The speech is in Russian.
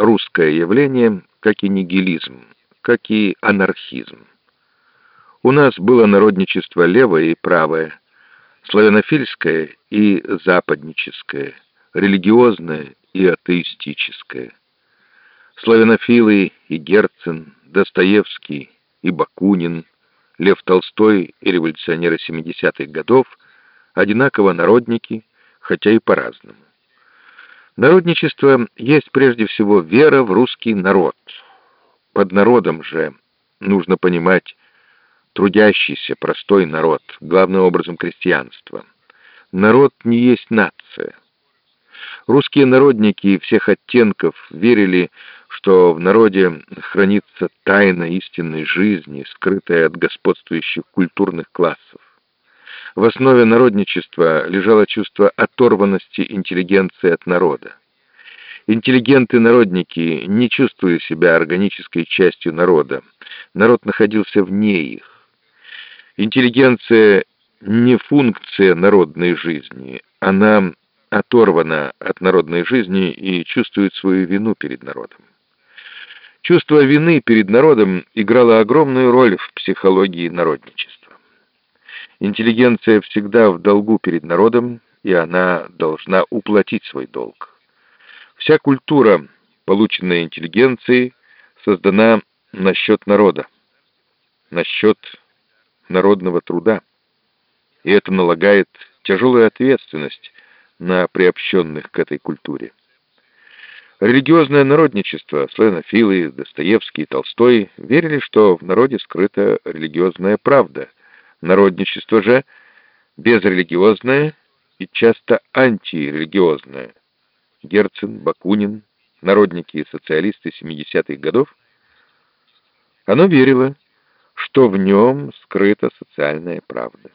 русское явление, как и нигилизм, как и анархизм. У нас было народничество левое и правое, славянофильское и западническое, религиозное и атеистическое. Славянофилы и Герцен, Достоевский и Бакунин, Лев Толстой и революционеры 70-х годов одинаково народники, хотя и по-разному. Народничество есть прежде всего вера в русский народ. Под народом же нужно понимать трудящийся, простой народ, главным образом крестьянство. Народ не есть нация. Русские народники всех оттенков верили, что в народе хранится тайна истинной жизни, скрытая от господствующих культурных классов. В основе народничества лежало чувство оторванности интеллигенции от народа. Интеллигенты-народники не чувствовали себя органической частью народа. Народ находился вне их. Интеллигенция не функция народной жизни. Она оторвана от народной жизни и чувствует свою вину перед народом. Чувство вины перед народом играло огромную роль в психологии народничества. Интеллигенция всегда в долгу перед народом, и она должна уплатить свой долг. Вся культура, полученная интеллигенцией, создана на счет народа, на счет народного труда. И это налагает тяжелую ответственность на приобщенных к этой культуре. Религиозное народничество, славянофилы, Достоевский Толстой верили, что в народе скрыта религиозная правда. Народничество же безрелигиозное и часто антирелигиозное. Герцен, Бакунин, народники и социалисты 70-х годов, оно верило, что в нем скрыта социальная правда.